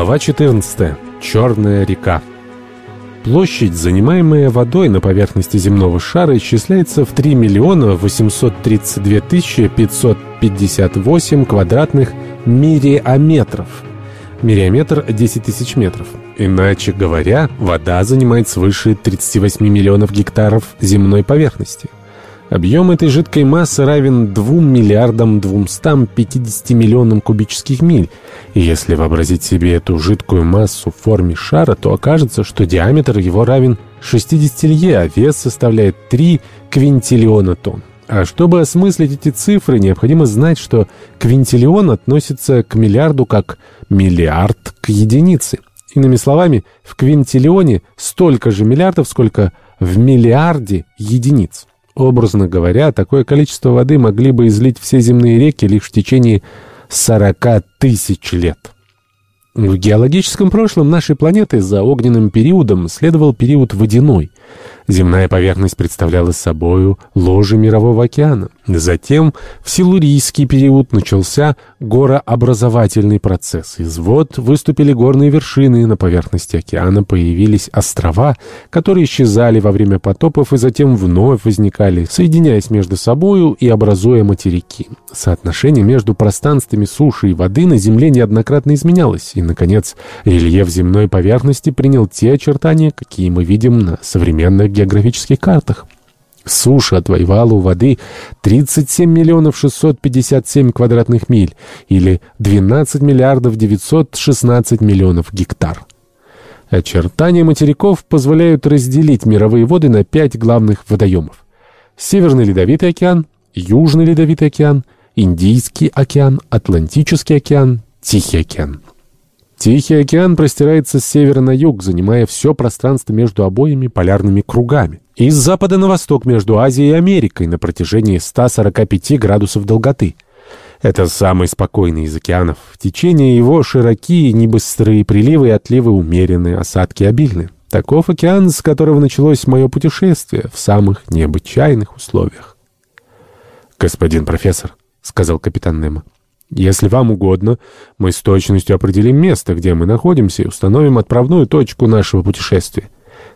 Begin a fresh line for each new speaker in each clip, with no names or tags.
Глава 14. Черная река. Площадь, занимаемая водой на поверхности земного шара, исчисляется в 3 миллиона 832 тысячи 558 квадратных мириометров. Мириометр – 10 тысяч метров. Иначе говоря, вода занимает свыше 38 миллионов гектаров земной поверхности – Объем этой жидкой массы равен 2 миллиардам 250 миллионам кубических миль. И если вообразить себе эту жидкую массу в форме шара, то окажется, что диаметр его равен 60 лье, а вес составляет 3 квинтиллиона тонн. А чтобы осмыслить эти цифры, необходимо знать, что квинтиллион относится к миллиарду как миллиард к единице. Иными словами, в квинтиллионе столько же миллиардов, сколько в миллиарде единиц. Образно говоря, такое количество воды могли бы излить все земные реки лишь в течение 40 тысяч лет. В геологическом прошлом нашей планеты за огненным периодом следовал период водяной – Земная поверхность представляла собою ложе Мирового океана. Затем в силурийский период начался горообразовательный процесс. Из вод выступили горные вершины, на поверхности океана появились острова, которые исчезали во время потопов и затем вновь возникали, соединяясь между собою и образуя материки. Соотношение между пространствами суши и воды на Земле неоднократно изменялось, и, наконец, рельеф земной поверхности принял те очертания, какие мы видим на современных географических картах. Суша отвоевала у воды 37 миллионов 657 квадратных миль или 12 миллиардов 916 миллионов гектар. Очертания материков позволяют разделить мировые воды на пять главных водоемов. Северный Ледовитый океан, Южный Ледовитый океан, Индийский океан, Атлантический океан, Тихий океан. Тихий океан простирается с севера на юг, занимая все пространство между обоими полярными кругами. И с запада на восток между Азией и Америкой на протяжении 145 градусов долготы. Это самый спокойный из океанов. Течение его широкие, небыстрые приливы и отливы умеренные, осадки обильны. Таков океан, с которого началось мое путешествие в самых необычайных условиях. «Господин профессор», — сказал капитан Немо, — если вам угодно, мы с точностью определим место, где мы находимся, и установим отправную точку нашего путешествия.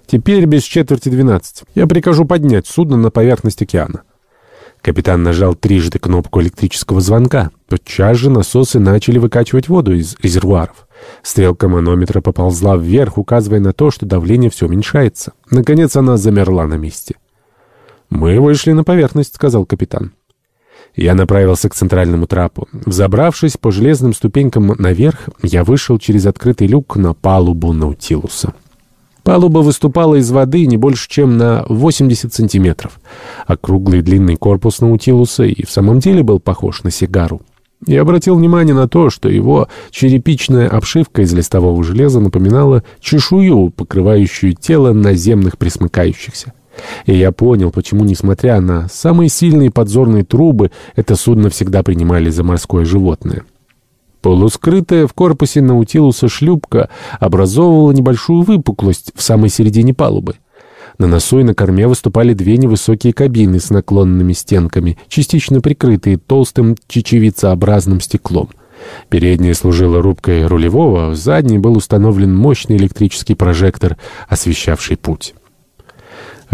Теперь без четверти двенадцать. Я прикажу поднять судно на поверхность океана». Капитан нажал трижды кнопку электрического звонка. Тотчас же насосы начали выкачивать воду из резервуаров. Стрелка манометра поползла вверх, указывая на то, что давление все уменьшается. Наконец она замерла на месте. «Мы вышли на поверхность», — сказал капитан. Я направился к центральному трапу. Взобравшись по железным ступенькам наверх, я вышел через открытый люк на палубу Наутилуса. Палуба выступала из воды не больше, чем на 80 сантиметров. Округлый длинный корпус Наутилуса и в самом деле был похож на сигару. Я обратил внимание на то, что его черепичная обшивка из листового железа напоминала чешую, покрывающую тело наземных присмыкающихся. И я понял, почему, несмотря на самые сильные подзорные трубы, это судно всегда принимали за морское животное. Полускрытая в корпусе Наутилуса шлюпка образовывала небольшую выпуклость в самой середине палубы. На носу и на корме выступали две невысокие кабины с наклонными стенками, частично прикрытые толстым чечевицеобразным стеклом. Передняя служила рубкой рулевого, в задней был установлен мощный электрический прожектор, освещавший путь.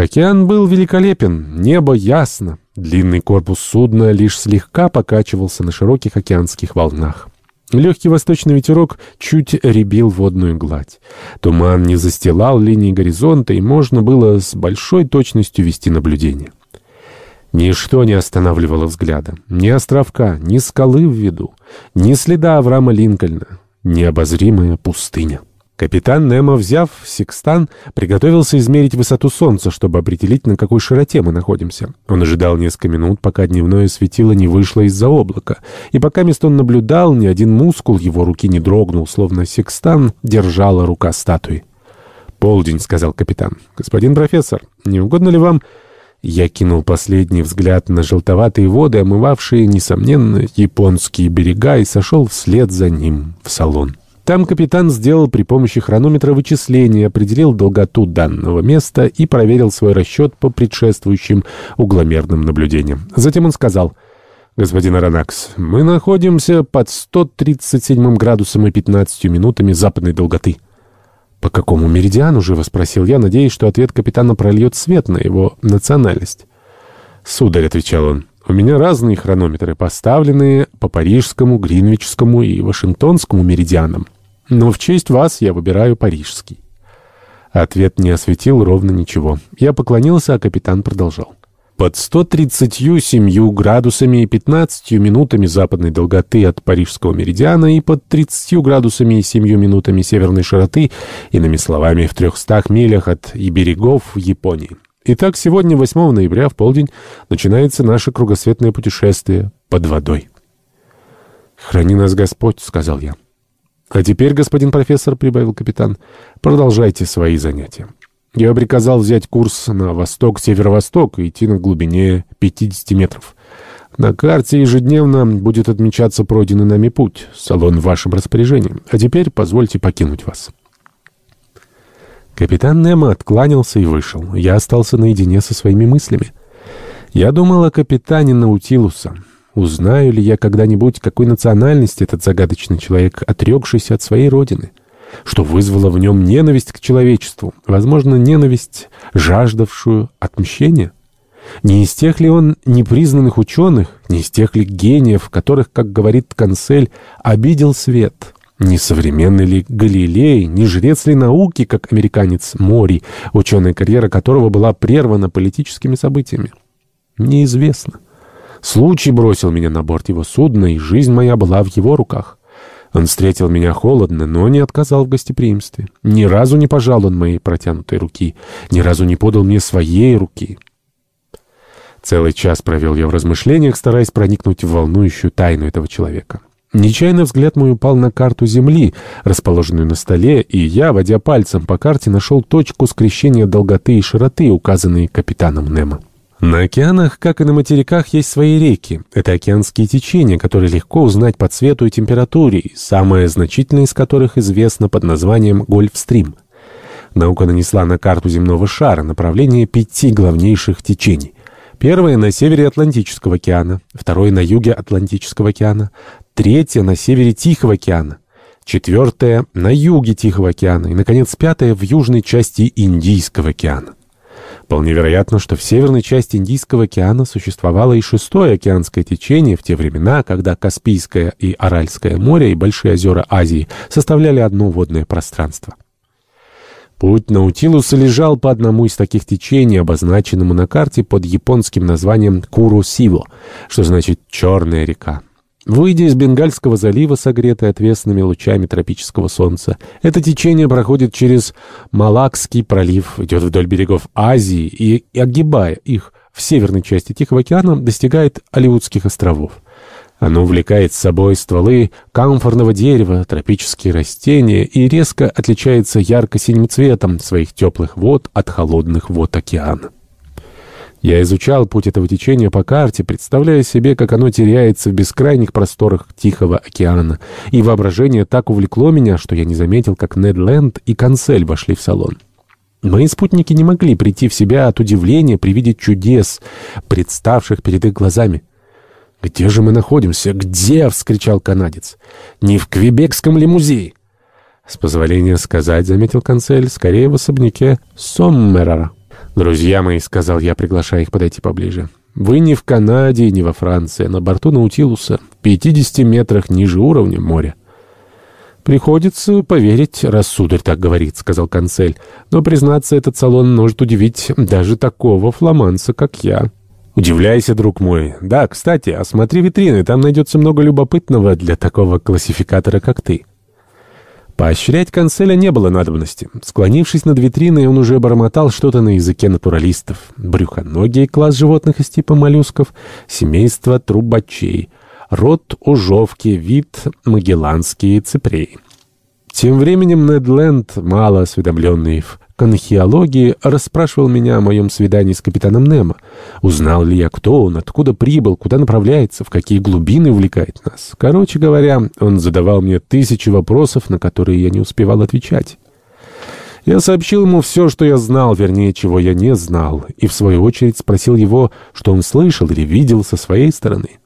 Океан был великолепен, небо ясно. Длинный корпус судна лишь слегка покачивался на широких океанских волнах. Легкий восточный ветерок чуть ребил водную гладь. Туман не застилал линии горизонта, и можно было с большой точностью вести наблюдение. Ничто не останавливало взгляда. Ни островка, ни скалы в виду, ни следа Авраама Линкольна, необозримая пустыня. Капитан Немо, взяв секстан, приготовился измерить высоту Солнца, чтобы определить, на какой широте мы находимся. Он ожидал несколько минут, пока дневное светило не вышло из-за облака. И пока мест он наблюдал, ни один мускул его руки не дрогнул, словно секстан держала рука статуи. «Полдень», — сказал капитан. «Господин профессор, не угодно ли вам...» Я кинул последний взгляд на желтоватые воды, омывавшие, несомненно, японские берега, и сошел вслед за ним в салон. Там капитан сделал при помощи хронометра вычисления, определил долготу данного места и проверил свой расчет по предшествующим угломерным наблюдениям. Затем он сказал, господин Аронакс. Мы находимся под 137 градусом и 15 минутами западной долготы». «По какому меридиану?» — живо спросил я, надеясь, что ответ капитана прольет свет на его национальность. «Сударь», — отвечал он, — «у меня разные хронометры, поставленные по парижскому, гринвичскому и вашингтонскому меридианам. Но в честь вас я выбираю парижский». Ответ не осветил ровно ничего. Я поклонился, а капитан продолжал. Под 137 градусами и 15 минутами западной долготы от Парижского меридиана и под 30 градусами и 7 минутами северной широты, иными словами, в 300 милях от и берегов Японии. Итак, сегодня, 8 ноября, в полдень, начинается наше кругосветное путешествие под водой. «Храни нас Господь», — сказал я. «А теперь, господин профессор», — прибавил капитан, — «продолжайте свои занятия». Я приказал взять курс на восток-северо-восток и идти на глубине 50 метров. На карте ежедневно будет отмечаться пройденный нами путь. Салон в вашем распоряжении. А теперь позвольте покинуть вас». Капитан Немо откланялся и вышел. Я остался наедине со своими мыслями. Я думал о капитане Наутилуса. Узнаю ли я когда-нибудь, какой национальности этот загадочный человек, отрекшийся от своей родины? что вызвало в нем ненависть к человечеству, возможно, ненависть, жаждавшую отмщения? Не из тех ли он непризнанных ученых, не из тех ли гениев, которых, как говорит Канцель, обидел свет? Не современный ли Галилей, не жрец ли науки, как американец Мори, ученая карьера которого была прервана политическими событиями? Неизвестно. Случай бросил меня на борт его судна, и жизнь моя была в его руках. Он встретил меня холодно, но не отказал в гостеприимстве. Ни разу не пожал он моей протянутой руки, ни разу не подал мне своей руки. Целый час провел я в размышлениях, стараясь проникнуть в волнующую тайну этого человека. Нечаянно взгляд мой упал на карту Земли, расположенную на столе, и я, водя пальцем по карте, нашел точку скрещения долготы и широты, указанные капитаном Немо. На океанах, как и на материках, есть свои реки. Это океанские течения, которые легко узнать по цвету и температуре, самое значительное из которых известно под названием Гольфстрим. Наука нанесла на карту земного шара направление пяти главнейших течений. Первое на севере Атлантического океана, второе на юге Атлантического океана, третье на севере Тихого океана, четвертое на юге Тихого океана и, наконец, пятое в южной части Индийского океана. Вполне вероятно, что в северной части Индийского океана существовало и шестое океанское течение в те времена, когда Каспийское и Аральское море и большие озера Азии составляли одно водное пространство. Путь Наутилуса лежал по одному из таких течений, обозначенному на карте под японским названием Куросиво, что значит «черная река». Выйдя из Бенгальского залива, согретый отвесными лучами тропического солнца, это течение проходит через Малакский пролив, идет вдоль берегов Азии и, огибая их в северной части Тихого океана, достигает Оливудских островов. Оно увлекает с собой стволы камфорного дерева, тропические растения и резко отличается ярко-синим цветом своих теплых вод от холодных вод океана. Я изучал путь этого течения по карте, представляя себе, как оно теряется в бескрайних просторах Тихого океана, и воображение так увлекло меня, что я не заметил, как Нед Ленд и Канцель вошли в салон. Мои спутники не могли прийти в себя от удивления при виде чудес, представших перед их глазами. «Где же мы находимся? Где?» — вскричал канадец. «Не в Квебекском ли музее?» «С позволения сказать», — заметил Канцель, — «скорее в особняке Соммерера». «Друзья мои», — сказал я, приглашая их подойти поближе, — «вы не в Канаде не во Франции, а на борту Наутилуса, в 50 метрах ниже уровня моря». «Приходится поверить, раз сударь так говорит», — сказал канцель. «Но, признаться, этот салон может удивить даже такого фламанца, как я». «Удивляйся, друг мой. Да, кстати, осмотри витрины, там найдется много любопытного для такого классификатора, как ты». Поощрять канцеля не было надобности. Склонившись над витриной, он уже бормотал что-то на языке натуралистов. Брюхоногий класс животных из типа моллюсков, семейство трубачей, род ужовки, вид магелланские ципреи. Тем временем Нед Ленд, мало осведомленный в конхиологии, расспрашивал меня о моем свидании с капитаном Немо. Узнал ли я, кто он, откуда прибыл, куда направляется, в какие глубины увлекает нас. Короче говоря, он задавал мне тысячи вопросов, на которые я не успевал отвечать. Я сообщил ему все, что я знал, вернее, чего я не знал, и в свою очередь спросил его, что он слышал или видел со своей стороны.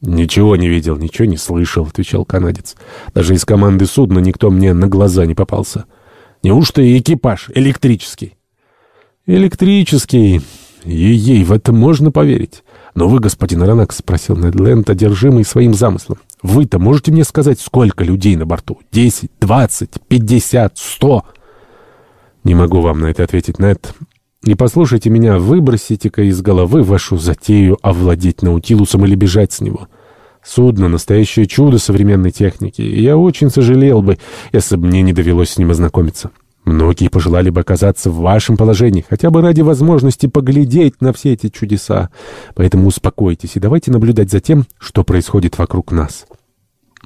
«Ничего не видел, ничего не слышал», — отвечал канадец. «Даже из команды судна никто мне на глаза не попался. Неужто и экипаж электрический?» «Электрический. Ей-ей, в это можно поверить. Но вы, господин Аронак, — спросил Недленд, одержимый своим замыслом, — вы-то можете мне сказать, сколько людей на борту? Десять, двадцать, пятьдесят, сто?» «Не могу вам на это ответить, Нед. И послушайте меня, выбросите-ка из головы вашу затею овладеть Наутилусом или бежать с него. Судно — настоящее чудо современной техники, и я очень сожалел бы, если бы мне не довелось с ним ознакомиться. Многие пожелали бы оказаться в вашем положении, хотя бы ради возможности поглядеть на все эти чудеса. Поэтому успокойтесь и давайте наблюдать за тем, что происходит вокруг нас».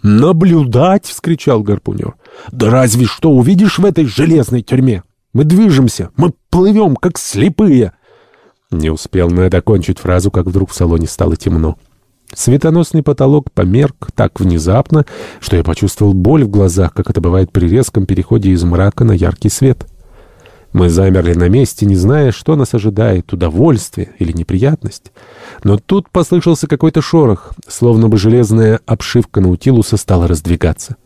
«Наблюдать!» — вскричал гарпунер. «Да разве что увидишь в этой железной тюрьме!» Мы движемся, мы плывем, как слепые!» Не успел Нед окончить фразу, как вдруг в салоне стало темно. Светоносный потолок померк так внезапно, что я почувствовал боль в глазах, как это бывает при резком переходе из мрака на яркий свет. Мы замерли на месте, не зная, что нас ожидает, удовольствие или неприятность. Но тут послышался какой-то шорох, словно бы железная обшивка Наутилуса стала раздвигаться.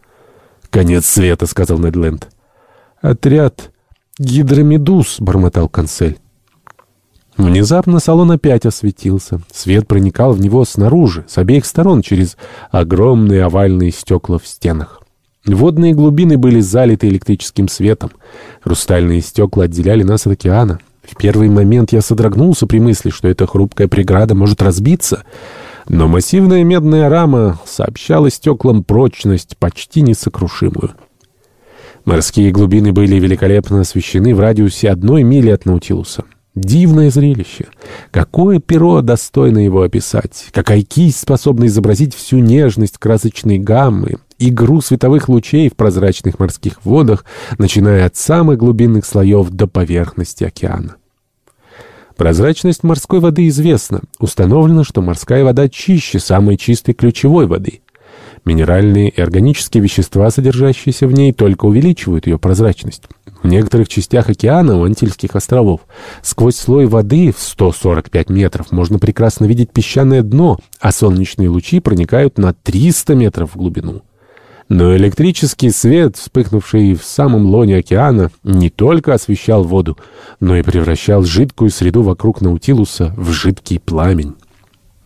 «Конец света», — сказал Недленд. «Отряд «Гидромедуз», — бормотал канцель. Внезапно салон опять осветился. Свет проникал в него снаружи, с обеих сторон, через огромные овальные стекла в стенах. Водные глубины были залиты электрическим светом. Хрустальные стекла отделяли нас от океана. В первый момент я содрогнулся при мысли, что эта хрупкая преграда может разбиться. Но массивная медная рама сообщала стеклам прочность, почти несокрушимую. Морские глубины были великолепно освещены в радиусе одной мили от Наутилуса. Дивное зрелище. Какое перо достойно его описать? Какая кисть способна изобразить всю нежность красочной гаммы, игру световых лучей в прозрачных морских водах, начиная от самых глубинных слоев до поверхности океана? Прозрачность морской воды известна. Установлено, что морская вода чище самой чистой ключевой воды. Минеральные и органические вещества, содержащиеся в ней, только увеличивают ее прозрачность. В некоторых частях океана, у Антильских островов, сквозь слой воды в 145 метров можно прекрасно видеть песчаное дно, а солнечные лучи проникают на 300 метров в глубину. Но электрический свет, вспыхнувший в самом лоне океана, не только освещал воду, но и превращал жидкую среду вокруг Наутилуса в жидкий пламень.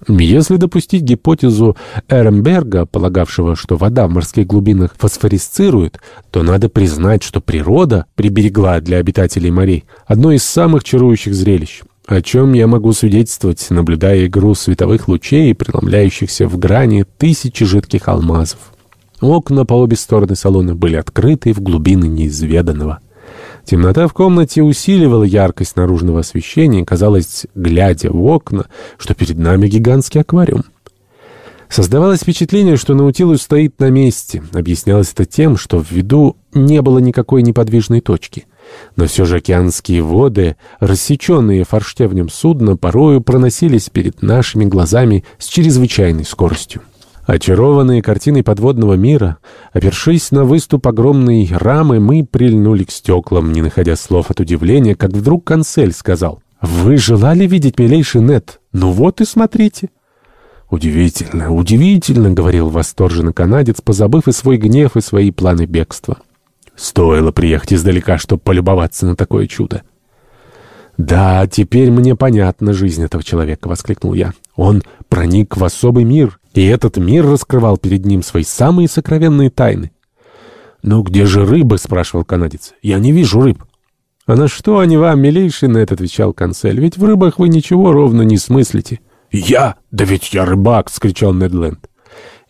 Если допустить гипотезу Эренберга, полагавшего, что вода в морских глубинах фосфорисцирует, то надо признать, что природа приберегла для обитателей морей одно из самых чарующих зрелищ, о чем я могу свидетельствовать, наблюдая игру световых лучей, преломляющихся в грани тысячи жидких алмазов. Окна по обе стороны салона были открыты в глубины неизведанного. Темнота в комнате усиливала яркость наружного освещения, казалось, глядя в окна, что перед нами гигантский аквариум. Создавалось впечатление, что Наутилус стоит на месте. Объяснялось это тем, что в виду не было никакой неподвижной точки. Но все же океанские воды, рассеченные форштевнем судна, порою проносились перед нашими глазами с чрезвычайной скоростью. Очарованные картиной подводного мира, опершись на выступ огромной рамы, мы прильнули к стеклам, не находя слов от удивления, как вдруг канцель сказал, «Вы желали видеть милейший Нет? Ну вот и смотрите». «Удивительно, удивительно», — говорил восторженно канадец, позабыв и свой гнев, и свои планы бегства. «Стоило приехать издалека, чтобы полюбоваться на такое чудо». «Да, теперь мне понятна жизнь этого человека», — воскликнул я. «Он проник в особый мир, и этот мир раскрывал перед ним свои самые сокровенные тайны». «Ну где же рыбы?» — спрашивал канадец. «Я не вижу рыб». «А на что они вам, милейший?» — на это отвечал канцель. «Ведь в рыбах вы ничего ровно не смыслите». «Я? Да ведь я рыбак!» — скричал Недленд.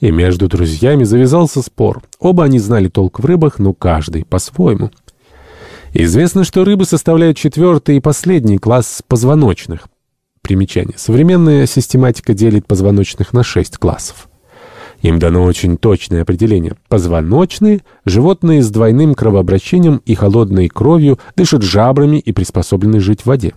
И между друзьями завязался спор. Оба они знали толк в рыбах, но каждый по-своему. Известно, что рыбы составляют четвертый и последний класс позвоночных. Примечание. Современная систематика делит позвоночных на шесть классов. Им дано очень точное определение. Позвоночные – животные с двойным кровообращением и холодной кровью, дышат жабрами и приспособлены жить в воде.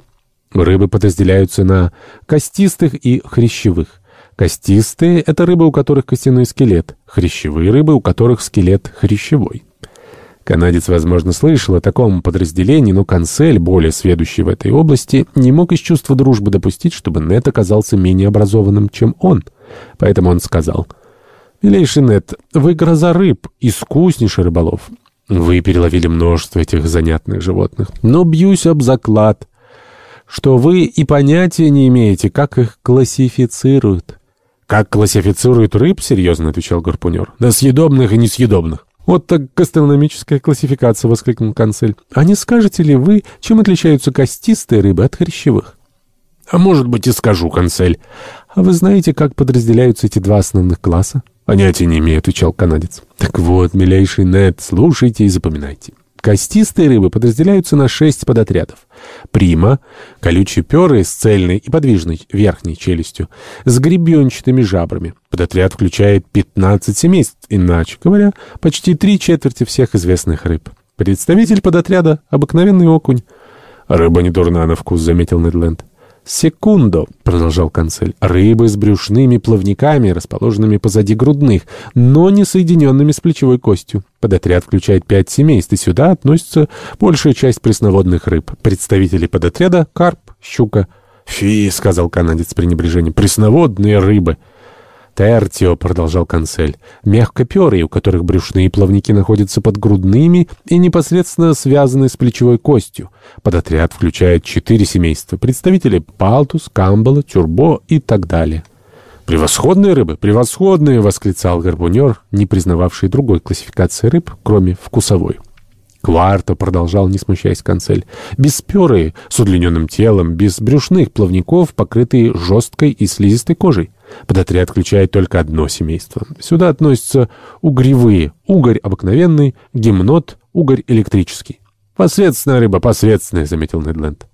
Рыбы подразделяются на костистых и хрящевых. Костистые – это рыбы, у которых костяной скелет. Хрящевые рыбы, у которых скелет хрящевой. Канадец, возможно, слышал о таком подразделении, но Канцель, более сведущий в этой области, не мог из чувства дружбы допустить, чтобы Нет оказался менее образованным, чем он — Поэтому он сказал, «Милейший Нет, вы гроза рыб, искуснейший рыболов. Вы переловили множество этих занятных животных, но бьюсь об заклад, что вы и понятия не имеете, как их классифицируют». «Как классифицируют рыб?» — серьезно отвечал гарпунер. «На съедобных и несъедобных». «Вот так гастрономическая классификация!» — воскликнул канцель. «А не скажете ли вы, чем отличаются костистые рыбы от хрящевых?» «А может быть и скажу, канцель. А вы знаете, как подразделяются эти два основных класса?» «Понятия не имею», — отвечал канадец. «Так вот, милейший Нед, слушайте и запоминайте. Костистые рыбы подразделяются на шесть подотрядов. Прима — колючие перы с цельной и подвижной верхней челюстью, с гребенчатыми жабрами. Подотряд включает 15 семейств, иначе говоря, почти три четверти всех известных рыб. Представитель подотряда — обыкновенный окунь. «Рыба не дурна на вкус», — заметил Недленд. «Секундо», — продолжал канцель, — «рыбы с брюшными плавниками, расположенными позади грудных, но не соединенными с плечевой костью. Подотряд включает пять семейств, и сюда относится большая часть пресноводных рыб. Представители подотряда — карп, щука». «Фи», — сказал канадец с пренебрежением, — «пресноводные рыбы». «Тертио», — продолжал канцель, — «мягкоперые, у которых брюшные плавники находятся под грудными и непосредственно связаны с плечевой костью. Подотряд включает четыре семейства, представители палтус, камбала, тюрбо и так далее». «Превосходные рыбы, превосходные!» — восклицал гарпунер, не признававший другой классификации рыб, кроме вкусовой. Кварто продолжал, не смущаясь канцель. Бесперые, с удлиненным телом, без брюшных плавников, покрытые жесткой и слизистой кожей. Подотряд включает только одно семейство. Сюда относятся угревые, угорь обыкновенный, гимнот, угорь электрический. «Посредственная рыба, посредственная», — заметил Недленд.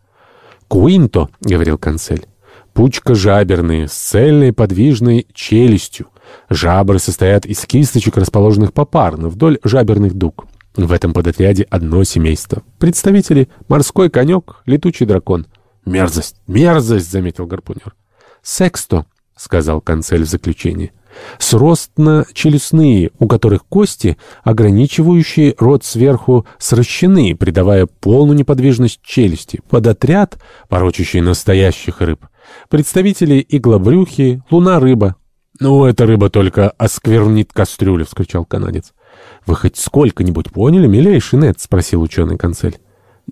«Куинто», — говорил канцель. Пучка жаберные, с цельной подвижной челюстью. Жабры состоят из кисточек, расположенных попарно вдоль жаберных дуг. В этом подотряде одно семейство. Представители — морской конек, летучий дракон. «Мерзость! Мерзость!» — заметил гарпунер. «Сексто», — сказал канцель в заключении. «Сростно-челюстные, у которых кости, ограничивающие рот сверху, сращены, придавая полную неподвижность челюсти. Подотряд, порочащий настоящих рыб. Представители иглобрюхи, луна-рыба». «Ну, эта рыба только осквернит кастрюлю!» — вскричал канадец. «Вы хоть сколько-нибудь поняли, милейший Нед?» — спросил ученый канцель.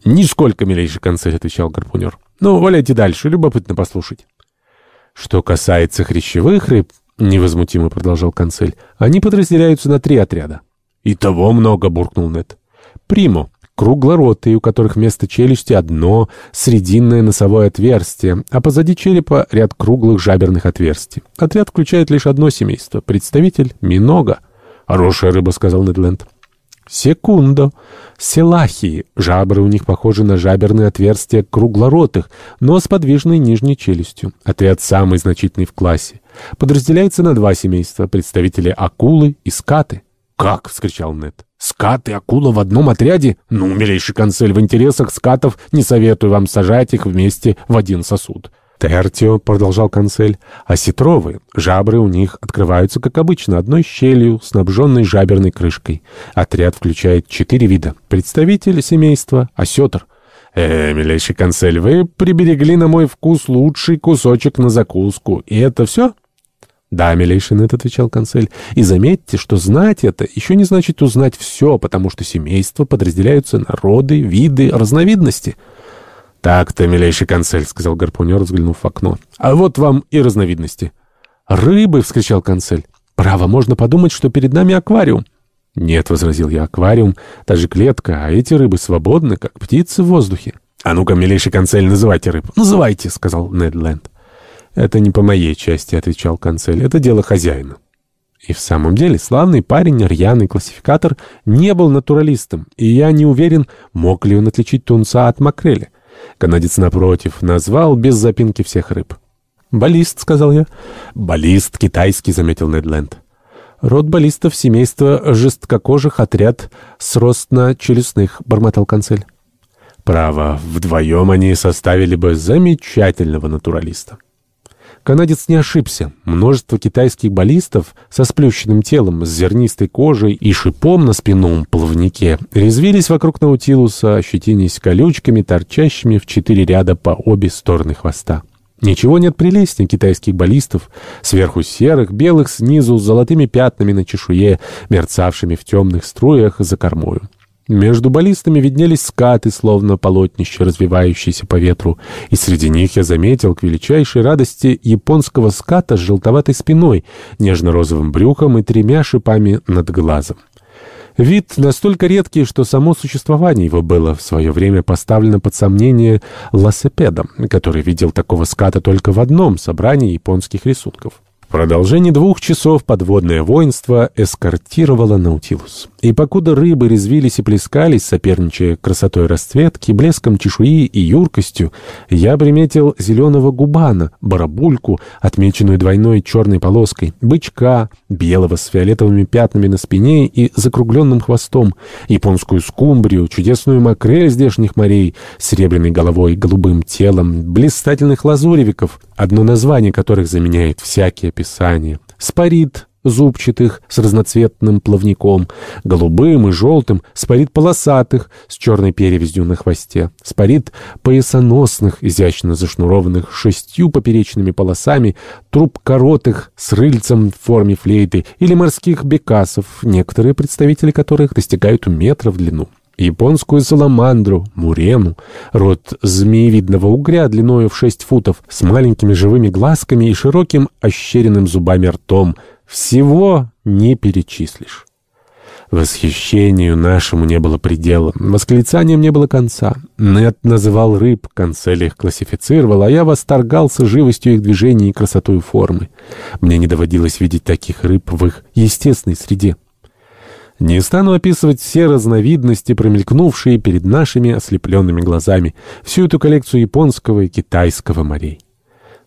«Нисколько, милейший канцель», — отвечал гарпунер. «Ну, валяйте дальше, любопытно послушать». «Что касается хрящевых рыб», — невозмутимо продолжал канцель, — «они подразделяются на три отряда». «И того много», — буркнул Нед. «Примо» — круглоротые, у которых вместо челюсти одно срединное носовое отверстие, а позади черепа ряд круглых жаберных отверстий. Отряд включает лишь одно семейство — представитель Минога. «Хорошая рыба», — сказал Недленд. «Секундо. Селахии. Жабры у них похожи на жаберные отверстия круглоротых, но с подвижной нижней челюстью. Отряд самый значительный в классе. Подразделяется на два семейства — представители акулы и скаты». «Как?» — вскричал Нед. «Скат и акула в одном отряде? Ну, милейший консель, в интересах скатов не советую вам сажать их вместе в один сосуд». «Тертио», — продолжал канцель, — «осетровые. Жабры у них открываются, как обычно, одной щелью, снабженной жаберной крышкой. Отряд включает четыре вида. Представитель семейства — осетр». «Э, милейший канцель, вы приберегли на мой вкус лучший кусочек на закуску. И это все?» «Да, милейший Нет», — отвечал канцель, — «и заметьте, что знать это еще не значит узнать все, потому что семейства подразделяются на роды, виды, разновидности». «Так-то, милейший консель», — сказал гарпунер, взглянув в окно. «А вот вам и разновидности». «Рыбы!» — вскричал консель. «Право, можно подумать, что перед нами аквариум». «Нет», — возразил я, — «аквариум, та же клетка, а эти рыбы свободны, как птицы в воздухе». «А ну-ка, милейший консель, называйте рыб». «Называйте», — сказал Недленд. «Это не по моей части», — отвечал консель, — «это дело хозяина». И в самом деле славный парень, рьяный классификатор, не был натуралистом, и я не уверен, мог ли он отличить тунца от макреля. Канадец, напротив, назвал без запинки всех рыб. «Баллист», — сказал я. «Баллист китайский», — заметил Недленд. «Род баллистов семейства жесткокожих отряд сростно-челюстных», — бормотал канцель. «Право, вдвоем они составили бы замечательного натуралиста». Канадец не ошибся. Множество китайских баллистов со сплющенным телом, с зернистой кожей и шипом на спинном плавнике резвились вокруг Наутилуса, ощетинясь колючками, торчащими в четыре ряда по обе стороны хвоста. Ничего нет прелестнее китайских баллистов, сверху серых, белых, снизу с золотыми пятнами на чешуе, мерцавшими в темных струях за кормою. Между баллистами виднелись скаты, словно полотнища, развивающиеся по ветру, и среди них я заметил к величайшей радости японского ската с желтоватой спиной, нежно-розовым брюхом и тремя шипами над глазом. Вид настолько редкий, что само существование его было в свое время поставлено под сомнение лассепедом, который видел такого ската только в одном собрании японских рисунков. Продолжении двух часов подводное воинство эскортировало Наутилус. И покуда рыбы резвились и плескались, соперничая красотой расцветки, блеском чешуи и юркостью, я приметил зеленого губана, барабульку, отмеченную двойной черной полоской, бычка, белого с фиолетовыми пятнами на спине и закругленным хвостом, японскую скумбрию, чудесную макрель здешних морей, серебряной головой, голубым телом, блистательных лазуревиков, одно название которых заменяет всякие описания. Спарит зубчатых с разноцветным плавником, голубым и желтым, спарит полосатых с черной перевязью на хвосте, спарит поясоносных, изящно зашнурованных шестью поперечными полосами, труб коротых с рыльцем в форме флейты или морских бекасов, некоторые представители которых достигают метра в длину японскую саламандру, мурену, род змеевидного угря длиною в 6 футов, с маленькими живыми глазками и широким ощеренным зубами ртом. Всего не перечислишь. Восхищению нашему не было предела, восклицаниям не было конца. Нед называл рыб, Канцель их классифицировал, а я восторгался живостью их движений и красотой формы. Мне не доводилось видеть таких рыб в их естественной среде. Не стану описывать все разновидности, промелькнувшие перед нашими ослепленными глазами, всю эту коллекцию японского и китайского морей.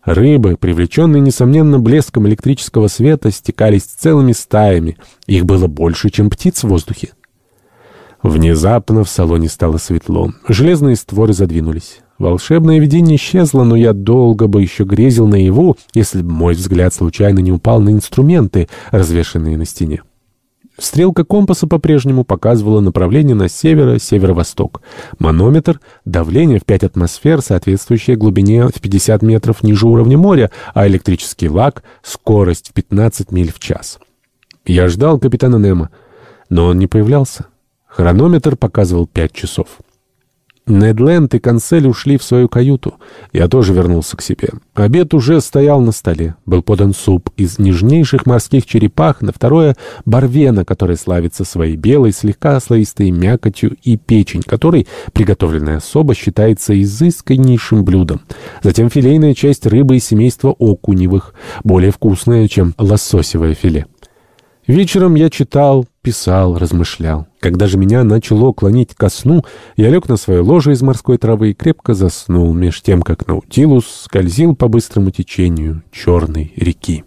Рыбы, привлеченные, несомненно, блеском электрического света, стекались целыми стаями. Их было больше, чем птиц в воздухе. Внезапно в салоне стало светло. Железные створы задвинулись. Волшебное видение исчезло, но я долго бы еще грезил наяву, если бы мой взгляд случайно не упал на инструменты, развешанные на стене. Стрелка компаса по-прежнему показывала направление на северо-северо-восток. Манометр — давление в 5 атмосфер, соответствующее глубине в 50 метров ниже уровня моря, а электрический лак — скорость в 15 миль в час. Я ждал капитана Немо, но он не появлялся. Хронометр показывал 5 часов. Недленд и Канцель ушли в свою каюту. Я тоже вернулся к себе. Обед уже стоял на столе. Был подан суп из нежнейших морских черепах, на второе — барвена, который славится своей белой, слегка слоистой мякотью, и печень, которой, приготовленная особо, считается изысканнейшим блюдом. Затем филейная часть рыбы из семейства окуневых, более вкусная, чем лососевое филе. Вечером я читал, писал, размышлял. Когда же меня начало клонить ко сну, я лег на свое ложе из морской травы и крепко заснул, меж тем, как Наутилус скользил по быстрому течению черной реки.